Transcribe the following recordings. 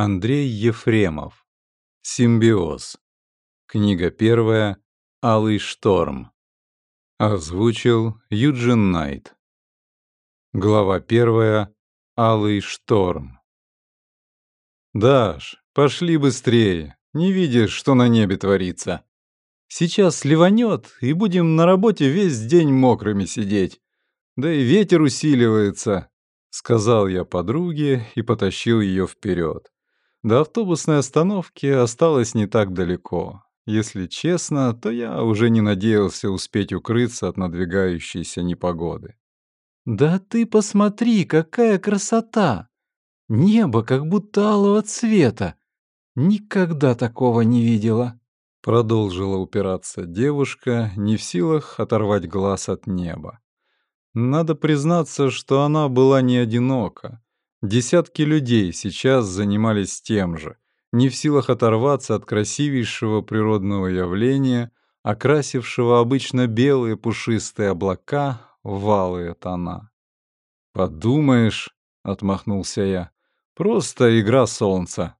Андрей Ефремов. Симбиоз. Книга первая. Алый шторм. Озвучил Юджин Найт. Глава первая. Алый шторм. «Даш, пошли быстрее. Не видишь, что на небе творится. Сейчас ливанет, и будем на работе весь день мокрыми сидеть. Да и ветер усиливается», — сказал я подруге и потащил ее вперед. До автобусной остановки осталось не так далеко. Если честно, то я уже не надеялся успеть укрыться от надвигающейся непогоды. «Да ты посмотри, какая красота! Небо как будто алого цвета! Никогда такого не видела!» Продолжила упираться девушка, не в силах оторвать глаз от неба. Надо признаться, что она была не одинока. Десятки людей сейчас занимались тем же, не в силах оторваться от красивейшего природного явления, окрасившего обычно белые пушистые облака в алые тона. «Подумаешь», — отмахнулся я, — «просто игра солнца».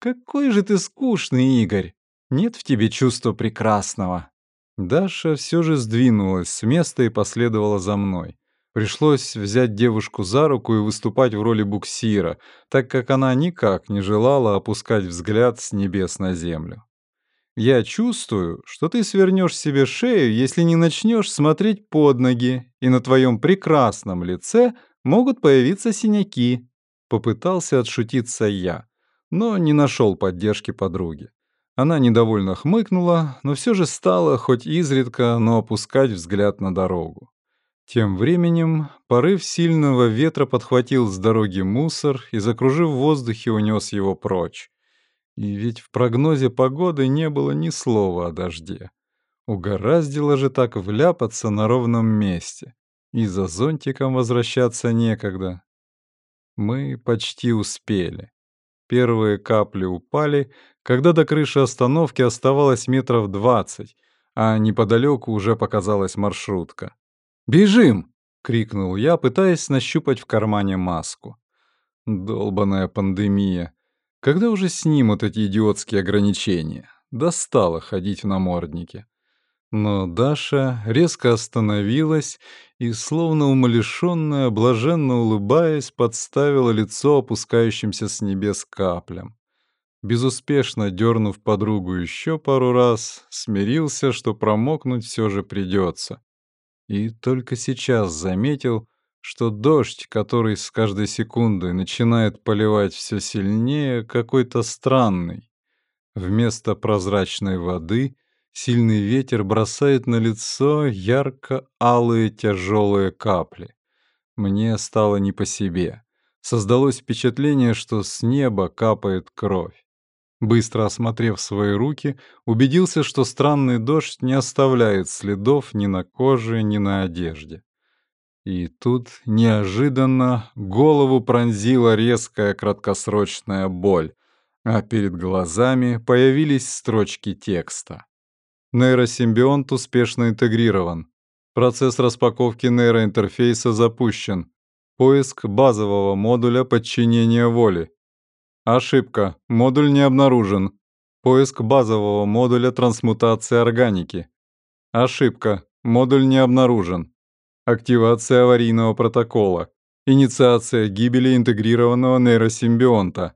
«Какой же ты скучный, Игорь! Нет в тебе чувства прекрасного!» Даша все же сдвинулась с места и последовала за мной. Пришлось взять девушку за руку и выступать в роли буксира, так как она никак не желала опускать взгляд с небес на землю. «Я чувствую, что ты свернешь себе шею, если не начнешь смотреть под ноги, и на твоем прекрасном лице могут появиться синяки», — попытался отшутиться я, но не нашел поддержки подруги. Она недовольно хмыкнула, но все же стала, хоть изредка, но опускать взгляд на дорогу. Тем временем порыв сильного ветра подхватил с дороги мусор и, закружив в воздухе, унес его прочь. И ведь в прогнозе погоды не было ни слова о дожде. Угораздило же так вляпаться на ровном месте. И за зонтиком возвращаться некогда. Мы почти успели. Первые капли упали, когда до крыши остановки оставалось метров двадцать, а неподалеку уже показалась маршрутка. «Бежим!» — крикнул я, пытаясь нащупать в кармане маску. Долбаная пандемия. Когда уже снимут эти идиотские ограничения? Достало ходить в наморднике. Но Даша резко остановилась и, словно умалишенная, блаженно улыбаясь, подставила лицо опускающимся с небес каплям. Безуспешно дернув подругу еще пару раз, смирился, что промокнуть все же придется. И только сейчас заметил, что дождь, который с каждой секундой начинает поливать все сильнее, какой-то странный. Вместо прозрачной воды сильный ветер бросает на лицо ярко-алые тяжелые капли. Мне стало не по себе. Создалось впечатление, что с неба капает кровь. Быстро осмотрев свои руки, убедился, что странный дождь не оставляет следов ни на коже, ни на одежде. И тут неожиданно голову пронзила резкая краткосрочная боль, а перед глазами появились строчки текста. Нейросимбионт успешно интегрирован. Процесс распаковки нейроинтерфейса запущен. Поиск базового модуля подчинения воли. Ошибка. Модуль не обнаружен. Поиск базового модуля трансмутации органики. Ошибка. Модуль не обнаружен. Активация аварийного протокола. Инициация гибели интегрированного нейросимбионта.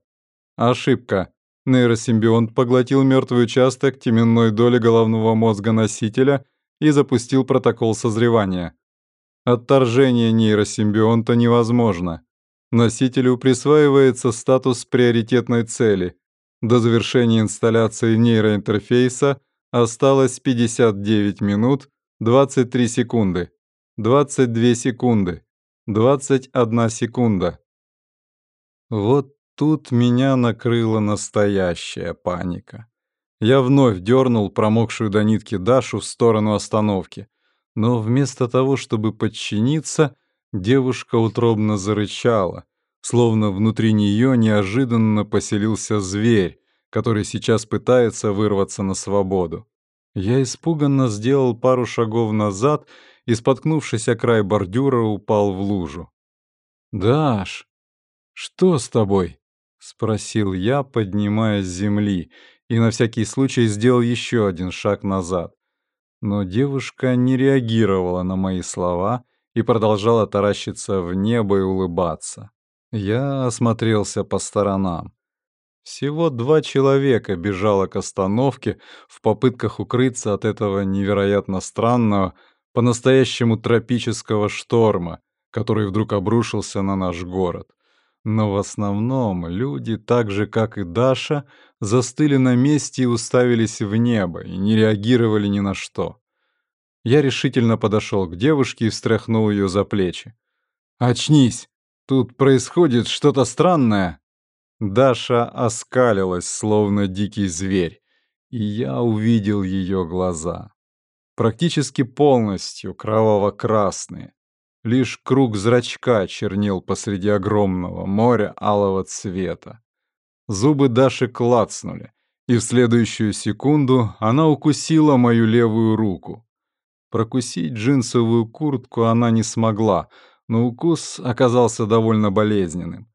Ошибка. Нейросимбионт поглотил мертвый участок теменной доли головного мозга носителя и запустил протокол созревания. Отторжение нейросимбионта невозможно. Носителю присваивается статус приоритетной цели. До завершения инсталляции нейроинтерфейса осталось 59 минут 23 секунды, 22 секунды, 21 секунда. Вот тут меня накрыла настоящая паника. Я вновь дернул промокшую до нитки Дашу в сторону остановки, но вместо того, чтобы подчиниться, Девушка утробно зарычала, словно внутри нее неожиданно поселился зверь, который сейчас пытается вырваться на свободу. Я испуганно сделал пару шагов назад и, споткнувшись о край бордюра, упал в лужу. «Даш, что с тобой?» — спросил я, поднимаясь с земли, и на всякий случай сделал еще один шаг назад. Но девушка не реагировала на мои слова и продолжала таращиться в небо и улыбаться. Я осмотрелся по сторонам. Всего два человека бежало к остановке в попытках укрыться от этого невероятно странного, по-настоящему тропического шторма, который вдруг обрушился на наш город. Но в основном люди, так же как и Даша, застыли на месте и уставились в небо и не реагировали ни на что. Я решительно подошел к девушке и встряхнул ее за плечи. «Очнись! Тут происходит что-то странное!» Даша оскалилась, словно дикий зверь, и я увидел ее глаза. Практически полностью кроваво-красные. Лишь круг зрачка чернел посреди огромного моря алого цвета. Зубы Даши клацнули, и в следующую секунду она укусила мою левую руку. Прокусить джинсовую куртку она не смогла, но укус оказался довольно болезненным.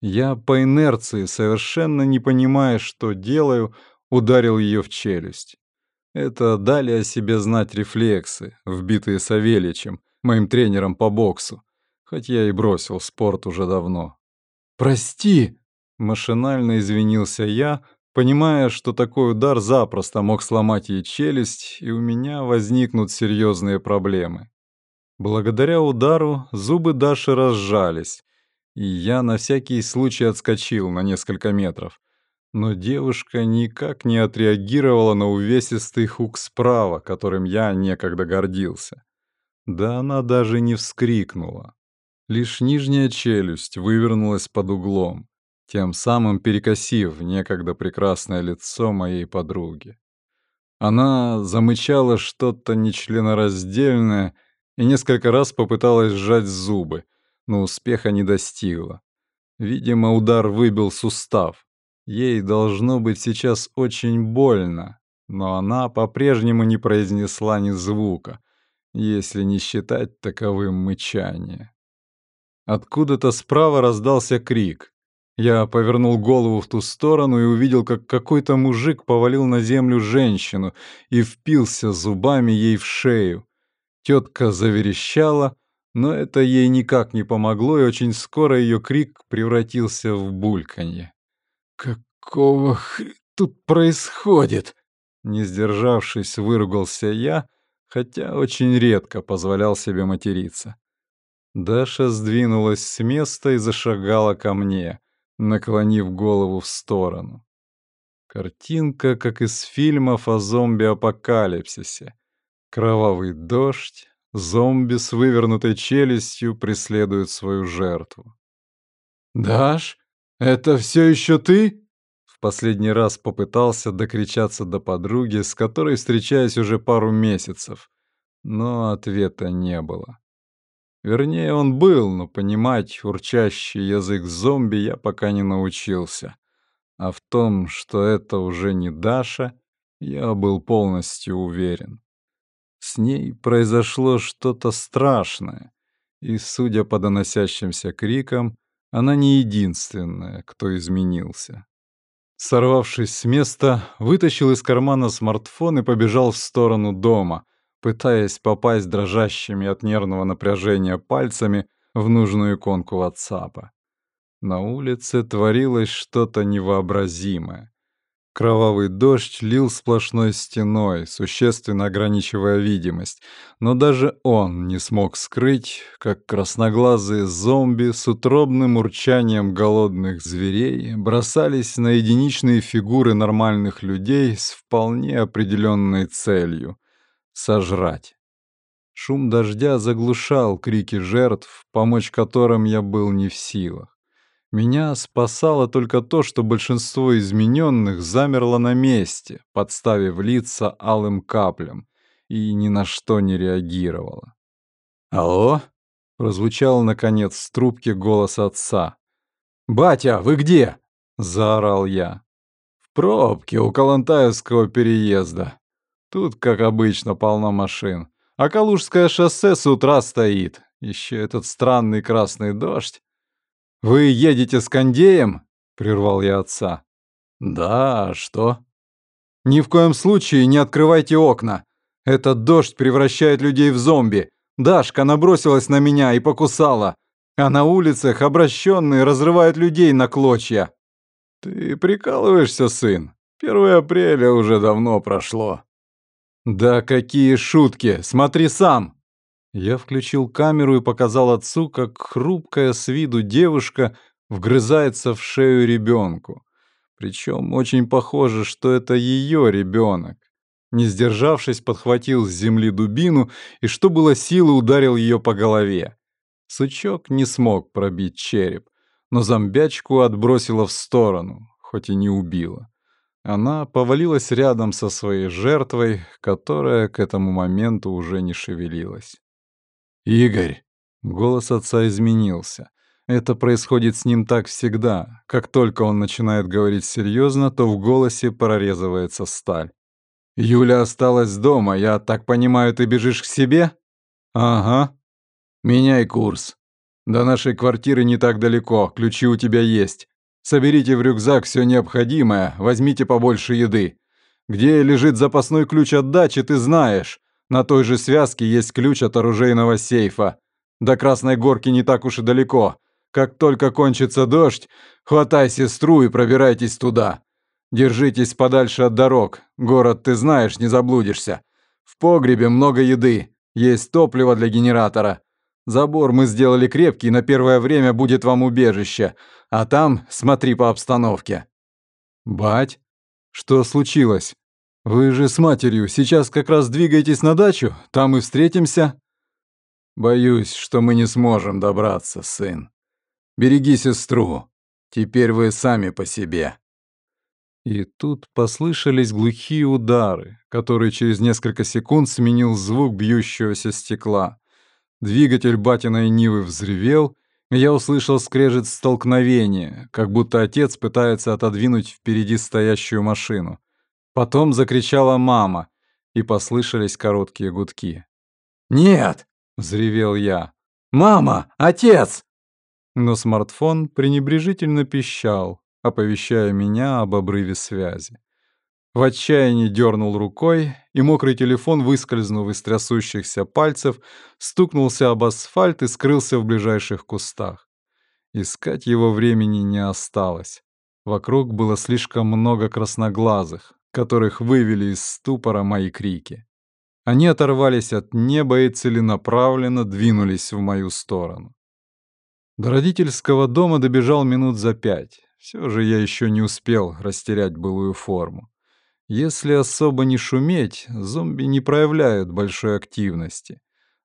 Я по инерции, совершенно не понимая, что делаю, ударил ее в челюсть. Это дали о себе знать рефлексы, вбитые Савельичем, моим тренером по боксу, хоть я и бросил спорт уже давно. «Прости!» — машинально извинился я, понимая, что такой удар запросто мог сломать ей челюсть, и у меня возникнут серьезные проблемы. Благодаря удару зубы Даши разжались, и я на всякий случай отскочил на несколько метров. Но девушка никак не отреагировала на увесистый хук справа, которым я некогда гордился. Да она даже не вскрикнула. Лишь нижняя челюсть вывернулась под углом, тем самым перекосив некогда прекрасное лицо моей подруги. Она замычала что-то нечленораздельное и несколько раз попыталась сжать зубы, но успеха не достигла. Видимо, удар выбил сустав. Ей должно быть сейчас очень больно, но она по-прежнему не произнесла ни звука, если не считать таковым мычание. Откуда-то справа раздался крик. Я повернул голову в ту сторону и увидел, как какой-то мужик повалил на землю женщину и впился зубами ей в шею. Тетка заверещала, но это ей никак не помогло, и очень скоро ее крик превратился в бульканье. «Какого х... тут происходит?» Не сдержавшись, выругался я, хотя очень редко позволял себе материться. Даша сдвинулась с места и зашагала ко мне, наклонив голову в сторону. Картинка, как из фильмов о зомби-апокалипсисе. Кровавый дождь, зомби с вывернутой челюстью преследует свою жертву. «Даш, это все еще ты?» В последний раз попытался докричаться до подруги, с которой встречаюсь уже пару месяцев, но ответа не было. Вернее, он был, но понимать урчащий язык зомби я пока не научился. А в том, что это уже не Даша, я был полностью уверен. С ней произошло что-то страшное, и, судя по доносящимся крикам, она не единственная, кто изменился. Сорвавшись с места, вытащил из кармана смартфон и побежал в сторону дома, пытаясь попасть дрожащими от нервного напряжения пальцами в нужную иконку WhatsApp. На улице творилось что-то невообразимое. Кровавый дождь лил сплошной стеной, существенно ограничивая видимость, но даже он не смог скрыть, как красноглазые зомби с утробным урчанием голодных зверей бросались на единичные фигуры нормальных людей с вполне определенной целью — сожрать. Шум дождя заглушал крики жертв, помочь которым я был не в силах. Меня спасало только то, что большинство измененных замерло на месте, подставив лица алым каплям, и ни на что не реагировало. «Алло?» — прозвучал, наконец, с трубки голос отца. «Батя, вы где?» — заорал я. «В пробке у Калантаевского переезда. Тут, как обычно, полно машин. А Калужское шоссе с утра стоит. Еще этот странный красный дождь. «Вы едете с Кондеем?» прервал я отца. «Да, а что?» «Ни в коем случае не открывайте окна. Этот дождь превращает людей в зомби. Дашка набросилась на меня и покусала. А на улицах обращенные разрывают людей на клочья». «Ты прикалываешься, сын? 1 апреля уже давно прошло». «Да какие шутки! Смотри сам!» Я включил камеру и показал отцу, как хрупкая с виду девушка вгрызается в шею ребенку. Причем очень похоже, что это ее ребенок. Не сдержавшись, подхватил с земли дубину и, что было силы, ударил ее по голове. Сучок не смог пробить череп, но зомбячку отбросило в сторону, хоть и не убило. Она повалилась рядом со своей жертвой, которая к этому моменту уже не шевелилась. «Игорь!» — голос отца изменился. Это происходит с ним так всегда. Как только он начинает говорить серьезно, то в голосе прорезывается сталь. «Юля осталась дома, я так понимаю, ты бежишь к себе?» «Ага». «Меняй курс. До нашей квартиры не так далеко, ключи у тебя есть. Соберите в рюкзак все необходимое, возьмите побольше еды. Где лежит запасной ключ от дачи, ты знаешь. На той же связке есть ключ от оружейного сейфа. До Красной Горки не так уж и далеко. Как только кончится дождь, хватай сестру и пробирайтесь туда. Держитесь подальше от дорог. Город ты знаешь, не заблудишься. В погребе много еды. Есть топливо для генератора. Забор мы сделали крепкий, на первое время будет вам убежище. А там смотри по обстановке. Бать, что случилось? Вы же с матерью сейчас как раз двигаетесь на дачу? Там и встретимся? Боюсь, что мы не сможем добраться, сын. Береги сестру. Теперь вы сами по себе. И тут послышались глухие удары, которые через несколько секунд сменил звук бьющегося стекла. Двигатель батиной Нивы взревел, я услышал скрежет столкновения, как будто отец пытается отодвинуть впереди стоящую машину. Потом закричала мама, и послышались короткие гудки. «Нет!» — взревел я. «Мама! Отец!» Но смартфон пренебрежительно пищал, оповещая меня об обрыве связи. В отчаянии дернул рукой, и мокрый телефон, выскользнув из трясущихся пальцев, стукнулся об асфальт и скрылся в ближайших кустах. Искать его времени не осталось. Вокруг было слишком много красноглазых, которых вывели из ступора мои крики. Они оторвались от неба и целенаправленно двинулись в мою сторону. До родительского дома добежал минут за пять. Все же я еще не успел растерять былую форму. Если особо не шуметь, зомби не проявляют большой активности.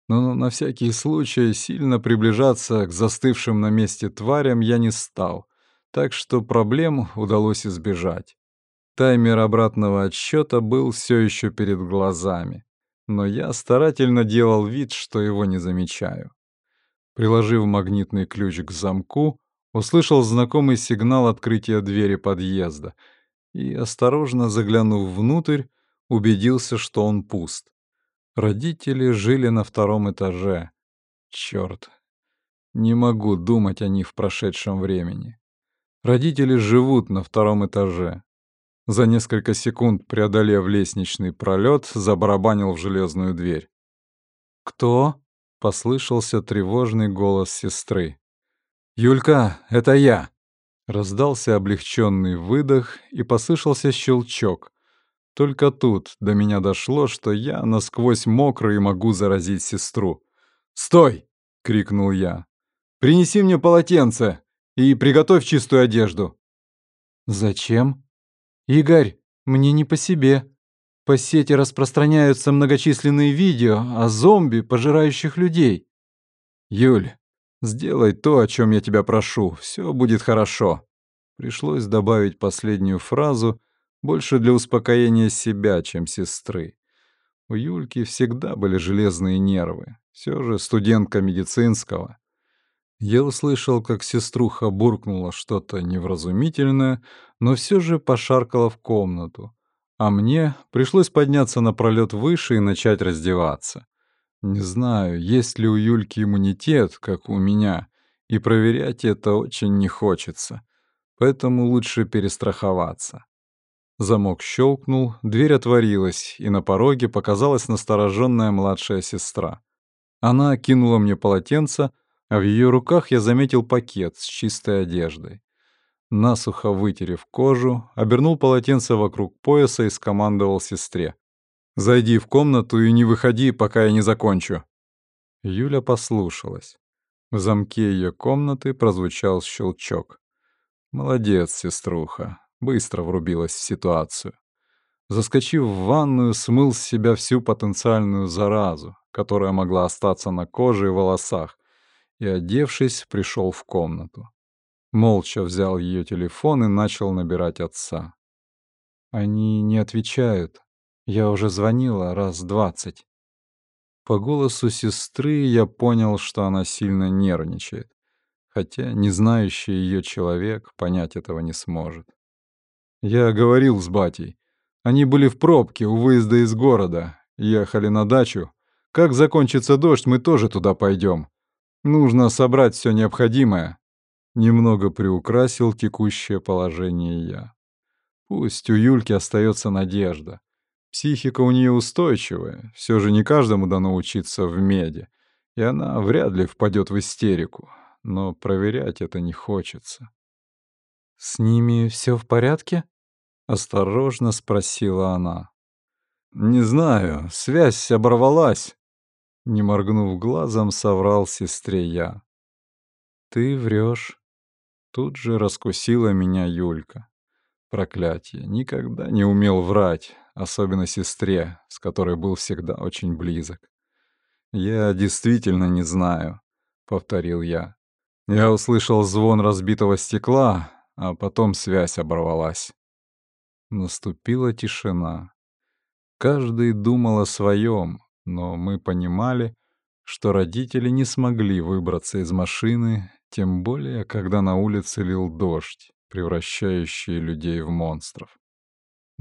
Но на всякий случай сильно приближаться к застывшим на месте тварям я не стал, так что проблем удалось избежать. Таймер обратного отсчета был все еще перед глазами, но я старательно делал вид, что его не замечаю. Приложив магнитный ключ к замку, услышал знакомый сигнал открытия двери подъезда и, осторожно заглянув внутрь, убедился, что он пуст. Родители жили на втором этаже. Черт, не могу думать о них в прошедшем времени. Родители живут на втором этаже. За несколько секунд, преодолев лестничный пролет, забарабанил в железную дверь. «Кто?» — послышался тревожный голос сестры. «Юлька, это я!» Раздался облегченный выдох и послышался щелчок. Только тут до меня дошло, что я насквозь мокрый и могу заразить сестру. «Стой!» — крикнул я. «Принеси мне полотенце и приготовь чистую одежду». «Зачем?» «Игорь, мне не по себе. По сети распространяются многочисленные видео о зомби, пожирающих людей». «Юль, Сделай то, о чем я тебя прошу, все будет хорошо. Пришлось добавить последнюю фразу, больше для успокоения себя, чем сестры. У Юльки всегда были железные нервы, все же студентка медицинского. Я услышал, как сеструха буркнула что-то невразумительное, но все же пошаркала в комнату. А мне пришлось подняться на пролет выше и начать раздеваться. Не знаю, есть ли у Юльки иммунитет, как у меня, и проверять это очень не хочется. поэтому лучше перестраховаться. Замок щелкнул, дверь отворилась, и на пороге показалась настороженная младшая сестра. Она кинула мне полотенце, а в ее руках я заметил пакет с чистой одеждой. Насухо вытерев кожу, обернул полотенце вокруг пояса и скомандовал сестре. «Зайди в комнату и не выходи, пока я не закончу». Юля послушалась. В замке ее комнаты прозвучал щелчок. «Молодец, сеструха», быстро врубилась в ситуацию. Заскочив в ванную, смыл с себя всю потенциальную заразу, которая могла остаться на коже и волосах, и, одевшись, пришел в комнату. Молча взял ее телефон и начал набирать отца. «Они не отвечают. Я уже звонила раз двадцать». По голосу сестры я понял, что она сильно нервничает, хотя не знающий ее человек понять этого не сможет. Я говорил с батей. Они были в пробке у выезда из города, ехали на дачу. Как закончится дождь, мы тоже туда пойдем. Нужно собрать все необходимое. Немного приукрасил текущее положение я. Пусть у Юльки остается надежда. Психика у нее устойчивая, все же не каждому дано учиться в меди, и она вряд ли впадет в истерику, но проверять это не хочется. «С ними все в порядке?» — осторожно спросила она. «Не знаю, связь оборвалась», — не моргнув глазом, соврал сестре я. «Ты врешь. Тут же раскусила меня Юлька. Проклятие, никогда не умел врать, особенно сестре, с которой был всегда очень близок. «Я действительно не знаю», — повторил я. Я услышал звон разбитого стекла, а потом связь оборвалась. Наступила тишина. Каждый думал о своем, но мы понимали, что родители не смогли выбраться из машины, тем более, когда на улице лил дождь, превращающий людей в монстров.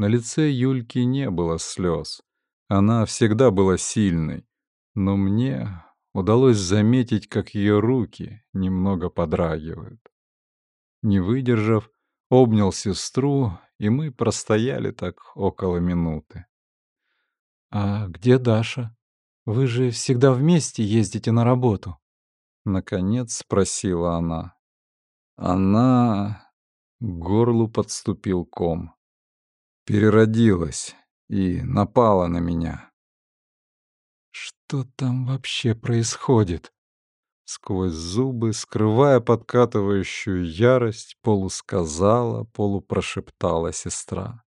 На лице Юльки не было слез. Она всегда была сильной, но мне удалось заметить, как ее руки немного подрагивают. Не выдержав, обнял сестру, и мы простояли так около минуты. «А где Даша? Вы же всегда вместе ездите на работу?» Наконец спросила она. Она... К горлу подступил ком. Переродилась и напала на меня. «Что там вообще происходит?» Сквозь зубы, скрывая подкатывающую ярость, полусказала, полупрошептала сестра.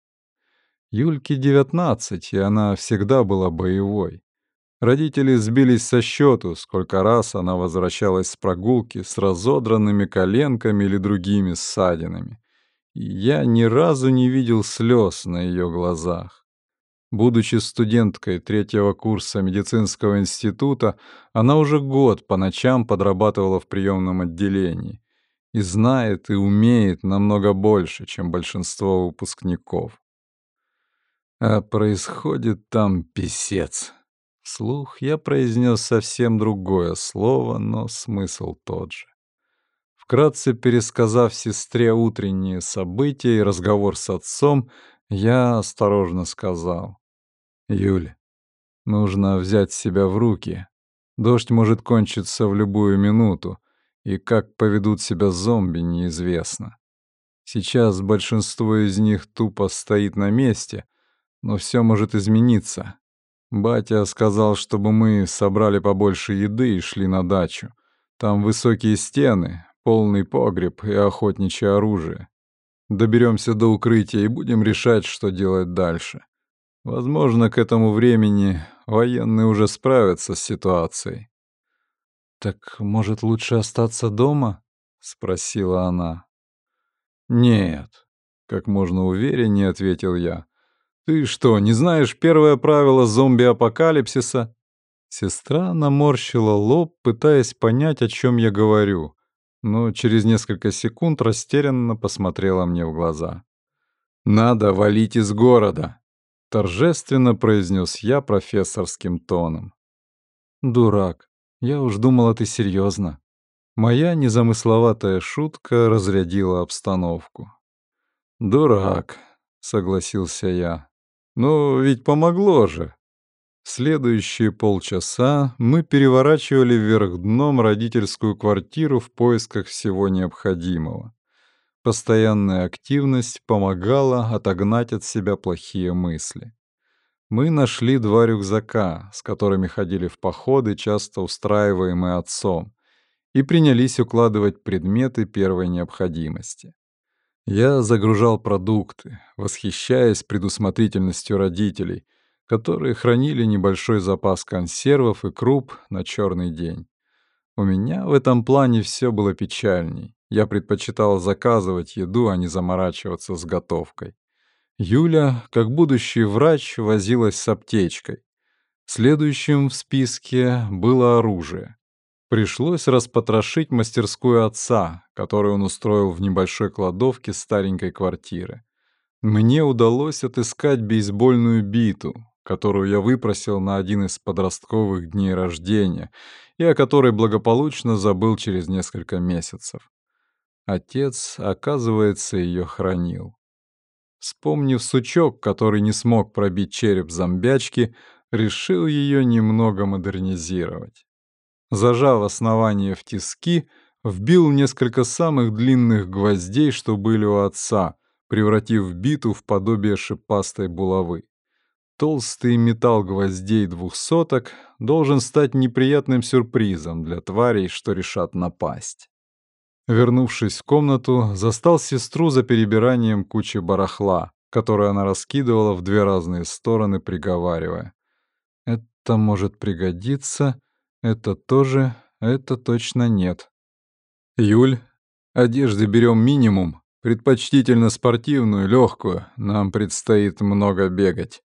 Юльке девятнадцать, и она всегда была боевой. Родители сбились со счету, сколько раз она возвращалась с прогулки с разодранными коленками или другими ссадинами. Я ни разу не видел слез на ее глазах. Будучи студенткой третьего курса медицинского института, она уже год по ночам подрабатывала в приемном отделении и знает и умеет намного больше, чем большинство выпускников. А происходит там писец. Вслух я произнес совсем другое слово, но смысл тот же. Вкратце пересказав сестре утренние события и разговор с отцом, я осторожно сказал. Юль, нужно взять себя в руки. Дождь может кончиться в любую минуту, и как поведут себя зомби, неизвестно. Сейчас большинство из них тупо стоит на месте, но все может измениться. Батя сказал, чтобы мы собрали побольше еды и шли на дачу. Там высокие стены, полный погреб и охотничье оружие. Доберемся до укрытия и будем решать, что делать дальше. Возможно, к этому времени военные уже справятся с ситуацией. «Так, может, лучше остаться дома?» — спросила она. «Нет», — как можно увереннее ответил я. «Ты что, не знаешь первое правило зомби-апокалипсиса?» Сестра наморщила лоб, пытаясь понять, о чем я говорю, но через несколько секунд растерянно посмотрела мне в глаза. «Надо валить из города», торжественно произнес я профессорским тоном. Дурак. Я уж думала, ты серьезно. Моя незамысловатая шутка разрядила обстановку. «Дурак», — согласился я. «Ну, ведь помогло же». Следующие полчаса мы переворачивали вверх дном родительскую квартиру в поисках всего необходимого. Постоянная активность помогала отогнать от себя плохие мысли. Мы нашли два рюкзака, с которыми ходили в походы, часто устраиваемые отцом, и принялись укладывать предметы первой необходимости. Я загружал продукты, восхищаясь предусмотрительностью родителей, которые хранили небольшой запас консервов и круп на черный день. У меня в этом плане все было печальней. Я предпочитал заказывать еду, а не заморачиваться с готовкой. Юля, как будущий врач, возилась с аптечкой. Следующим в списке было оружие. Пришлось распотрошить мастерскую отца, которую он устроил в небольшой кладовке старенькой квартиры. Мне удалось отыскать бейсбольную биту, которую я выпросил на один из подростковых дней рождения и о которой благополучно забыл через несколько месяцев. Отец, оказывается, ее хранил. Вспомнив сучок, который не смог пробить череп зомбячки, решил ее немного модернизировать. Зажав основание в тиски, вбил несколько самых длинных гвоздей, что были у отца, превратив биту в подобие шипастой булавы. Толстый металл гвоздей двухсоток должен стать неприятным сюрпризом для тварей, что решат напасть. Вернувшись в комнату, застал сестру за перебиранием кучи барахла, которую она раскидывала в две разные стороны, приговаривая. «Это может пригодиться, это тоже, это точно нет. Юль, одежды берем минимум, предпочтительно спортивную, легкую, нам предстоит много бегать.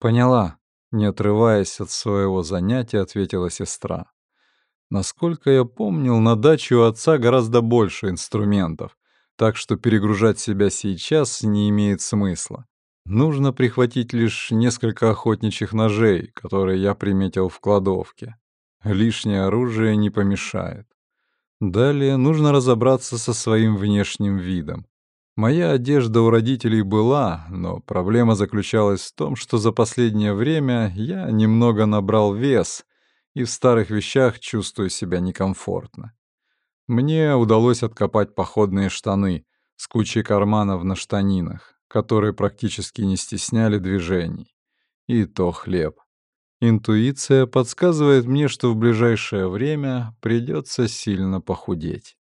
Поняла, не отрываясь от своего занятия, ответила сестра. Насколько я помнил, на даче у отца гораздо больше инструментов, так что перегружать себя сейчас не имеет смысла. Нужно прихватить лишь несколько охотничьих ножей, которые я приметил в кладовке. Лишнее оружие не помешает. Далее нужно разобраться со своим внешним видом. Моя одежда у родителей была, но проблема заключалась в том, что за последнее время я немного набрал вес и в старых вещах чувствую себя некомфортно. Мне удалось откопать походные штаны с кучей карманов на штанинах, которые практически не стесняли движений. И то хлеб. Интуиция подсказывает мне, что в ближайшее время придется сильно похудеть.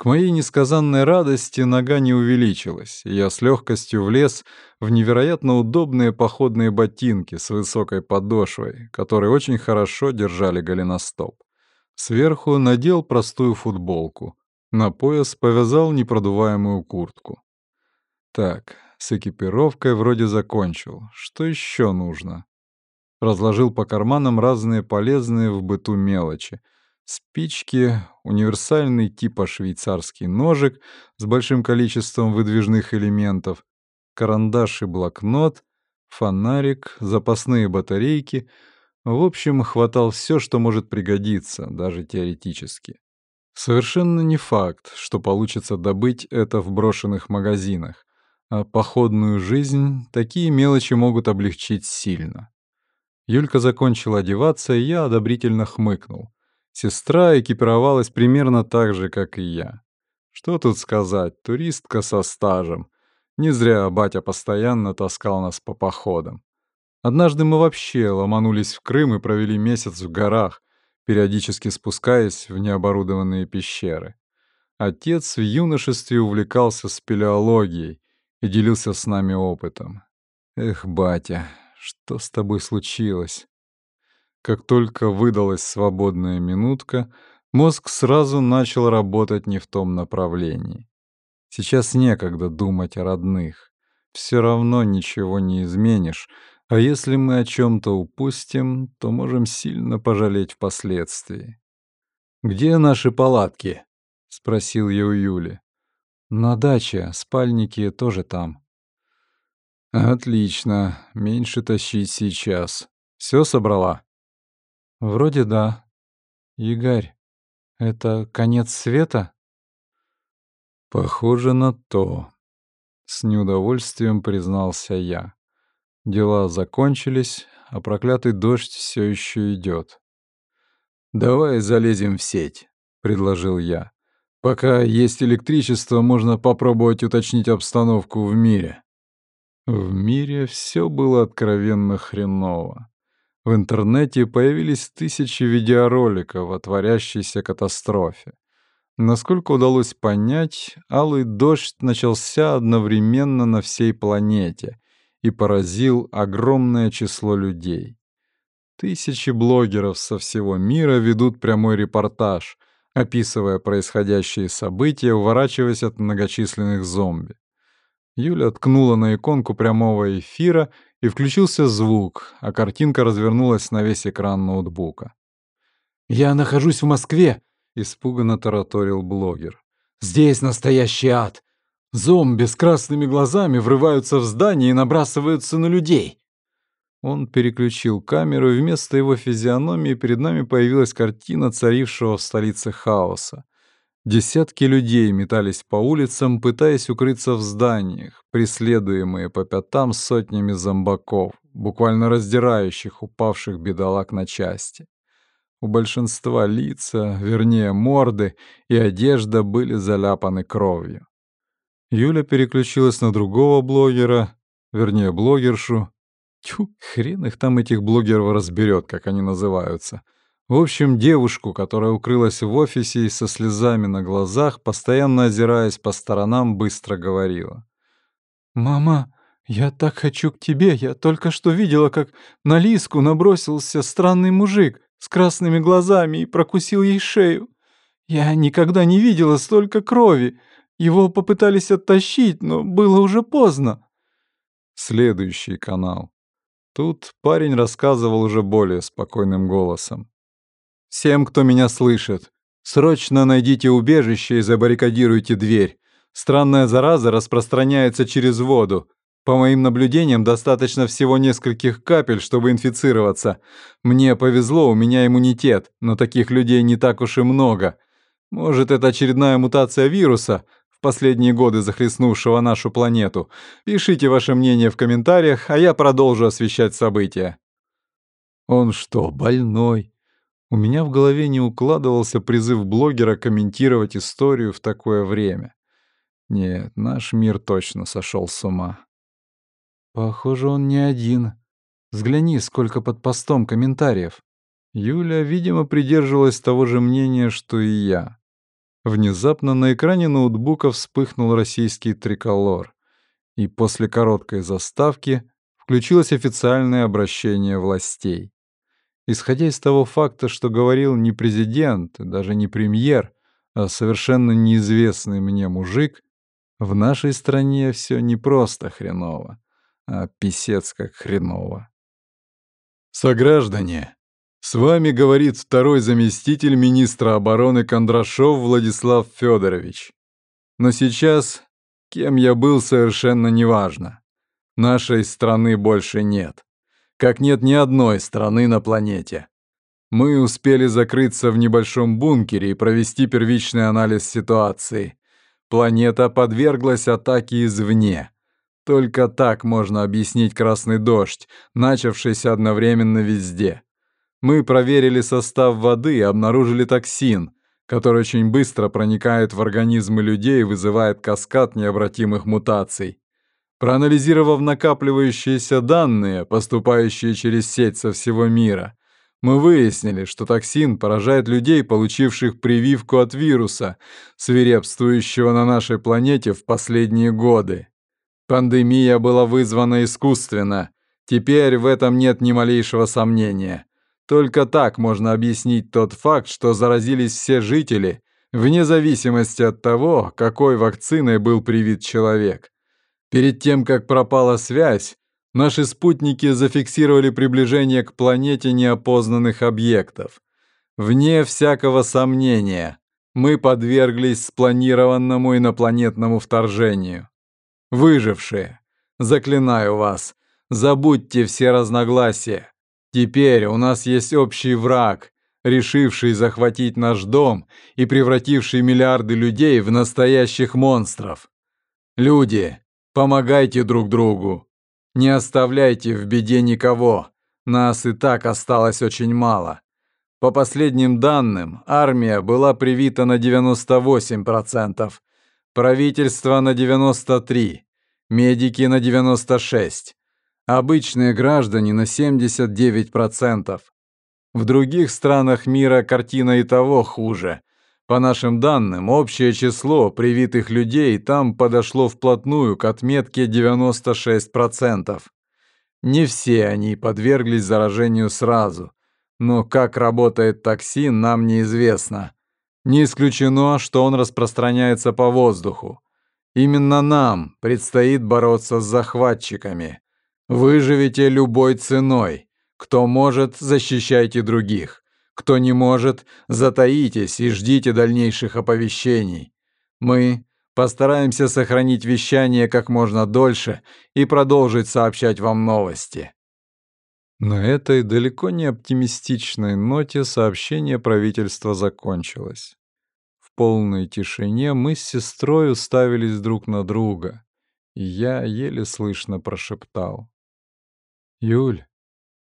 К моей несказанной радости нога не увеличилась, и я с легкостью влез в невероятно удобные походные ботинки с высокой подошвой, которые очень хорошо держали голеностоп. Сверху надел простую футболку, на пояс повязал непродуваемую куртку. Так, с экипировкой вроде закончил. Что еще нужно? разложил по карманам разные полезные в быту мелочи. Спички, универсальный типа швейцарский ножик с большим количеством выдвижных элементов, карандаш и блокнот, фонарик, запасные батарейки. В общем, хватал все, что может пригодиться, даже теоретически. Совершенно не факт, что получится добыть это в брошенных магазинах, а походную жизнь такие мелочи могут облегчить сильно. Юлька закончила одеваться, и я одобрительно хмыкнул. Сестра экипировалась примерно так же, как и я. Что тут сказать, туристка со стажем. Не зря батя постоянно таскал нас по походам. Однажды мы вообще ломанулись в Крым и провели месяц в горах, периодически спускаясь в необорудованные пещеры. Отец в юношестве увлекался спелеологией и делился с нами опытом. Эх, батя, что с тобой случилось? Как только выдалась свободная минутка, мозг сразу начал работать не в том направлении. Сейчас некогда думать о родных. Все равно ничего не изменишь, а если мы о чем-то упустим, то можем сильно пожалеть впоследствии. «Где наши палатки?» — спросил я у Юли. «На даче, спальники тоже там». Отлично. Меньше тащить сейчас. Все собрала? Вроде да. Игорь, Это конец света? Похоже на то. С неудовольствием признался я. Дела закончились, а проклятый дождь все еще идет. «Давай залезем в сеть», — предложил я. «Пока есть электричество, можно попробовать уточнить обстановку в мире». В мире все было откровенно хреново. В интернете появились тысячи видеороликов о творящейся катастрофе. Насколько удалось понять, алый дождь начался одновременно на всей планете и поразил огромное число людей. Тысячи блогеров со всего мира ведут прямой репортаж, описывая происходящие события, уворачиваясь от многочисленных зомби. Юля ткнула на иконку прямого эфира, и включился звук, а картинка развернулась на весь экран ноутбука. «Я нахожусь в Москве!» — испуганно тараторил блогер. «Здесь настоящий ад! Зомби с красными глазами врываются в здание и набрасываются на людей!» Он переключил камеру, и вместо его физиономии перед нами появилась картина царившего в столице хаоса. Десятки людей метались по улицам, пытаясь укрыться в зданиях, преследуемые по пятам сотнями зомбаков, буквально раздирающих упавших бедолаг на части. У большинства лица, вернее морды и одежда были заляпаны кровью. Юля переключилась на другого блогера, вернее блогершу. Тьфу, хрен их там этих блогеров разберет, как они называются. В общем, девушку, которая укрылась в офисе и со слезами на глазах, постоянно озираясь по сторонам, быстро говорила. «Мама, я так хочу к тебе. Я только что видела, как на Лиску набросился странный мужик с красными глазами и прокусил ей шею. Я никогда не видела столько крови. Его попытались оттащить, но было уже поздно. Следующий канал. Тут парень рассказывал уже более спокойным голосом. «Всем, кто меня слышит, срочно найдите убежище и забаррикадируйте дверь. Странная зараза распространяется через воду. По моим наблюдениям, достаточно всего нескольких капель, чтобы инфицироваться. Мне повезло, у меня иммунитет, но таких людей не так уж и много. Может, это очередная мутация вируса, в последние годы захлестнувшего нашу планету. Пишите ваше мнение в комментариях, а я продолжу освещать события. Он что, больной? У меня в голове не укладывался призыв блогера комментировать историю в такое время. Нет, наш мир точно сошел с ума. Похоже, он не один. Взгляни, сколько под постом комментариев. Юля, видимо, придерживалась того же мнения, что и я. Внезапно на экране ноутбука вспыхнул российский триколор, и после короткой заставки включилось официальное обращение властей. Исходя из того факта, что говорил не президент, даже не премьер, а совершенно неизвестный мне мужик, в нашей стране все не просто хреново а писец как хреново. Сограждане, с вами говорит второй заместитель министра обороны Кондрашов Владислав Федорович. Но сейчас, кем я был, совершенно неважно. Нашей страны больше нет. Как нет ни одной страны на планете. Мы успели закрыться в небольшом бункере и провести первичный анализ ситуации. Планета подверглась атаке извне. Только так можно объяснить красный дождь, начавшийся одновременно везде. Мы проверили состав воды и обнаружили токсин, который очень быстро проникает в организмы людей и вызывает каскад необратимых мутаций. Проанализировав накапливающиеся данные, поступающие через сеть со всего мира, мы выяснили, что токсин поражает людей, получивших прививку от вируса, свирепствующего на нашей планете в последние годы. Пандемия была вызвана искусственно. Теперь в этом нет ни малейшего сомнения. Только так можно объяснить тот факт, что заразились все жители, вне зависимости от того, какой вакциной был привит человек. Перед тем, как пропала связь, наши спутники зафиксировали приближение к планете неопознанных объектов. Вне всякого сомнения, мы подверглись спланированному инопланетному вторжению. Выжившие, заклинаю вас, забудьте все разногласия. Теперь у нас есть общий враг, решивший захватить наш дом и превративший миллиарды людей в настоящих монстров. Люди, помогайте друг другу. Не оставляйте в беде никого. Нас и так осталось очень мало. По последним данным, армия была привита на 98%, правительство на 93%, медики на 96%, обычные граждане на 79%. В других странах мира картина и того хуже. По нашим данным, общее число привитых людей там подошло вплотную к отметке 96%. Не все они подверглись заражению сразу, но как работает токсин, нам неизвестно. Не исключено, что он распространяется по воздуху. Именно нам предстоит бороться с захватчиками. Выживите любой ценой. Кто может, защищайте других. Кто не может, затаитесь и ждите дальнейших оповещений. Мы постараемся сохранить вещание как можно дольше и продолжить сообщать вам новости. На этой далеко не оптимистичной ноте сообщение правительства закончилось. В полной тишине мы с сестрой уставились друг на друга, и я еле слышно прошептал. «Юль,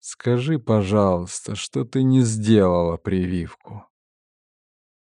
Скажи, пожалуйста, что ты не сделала прививку.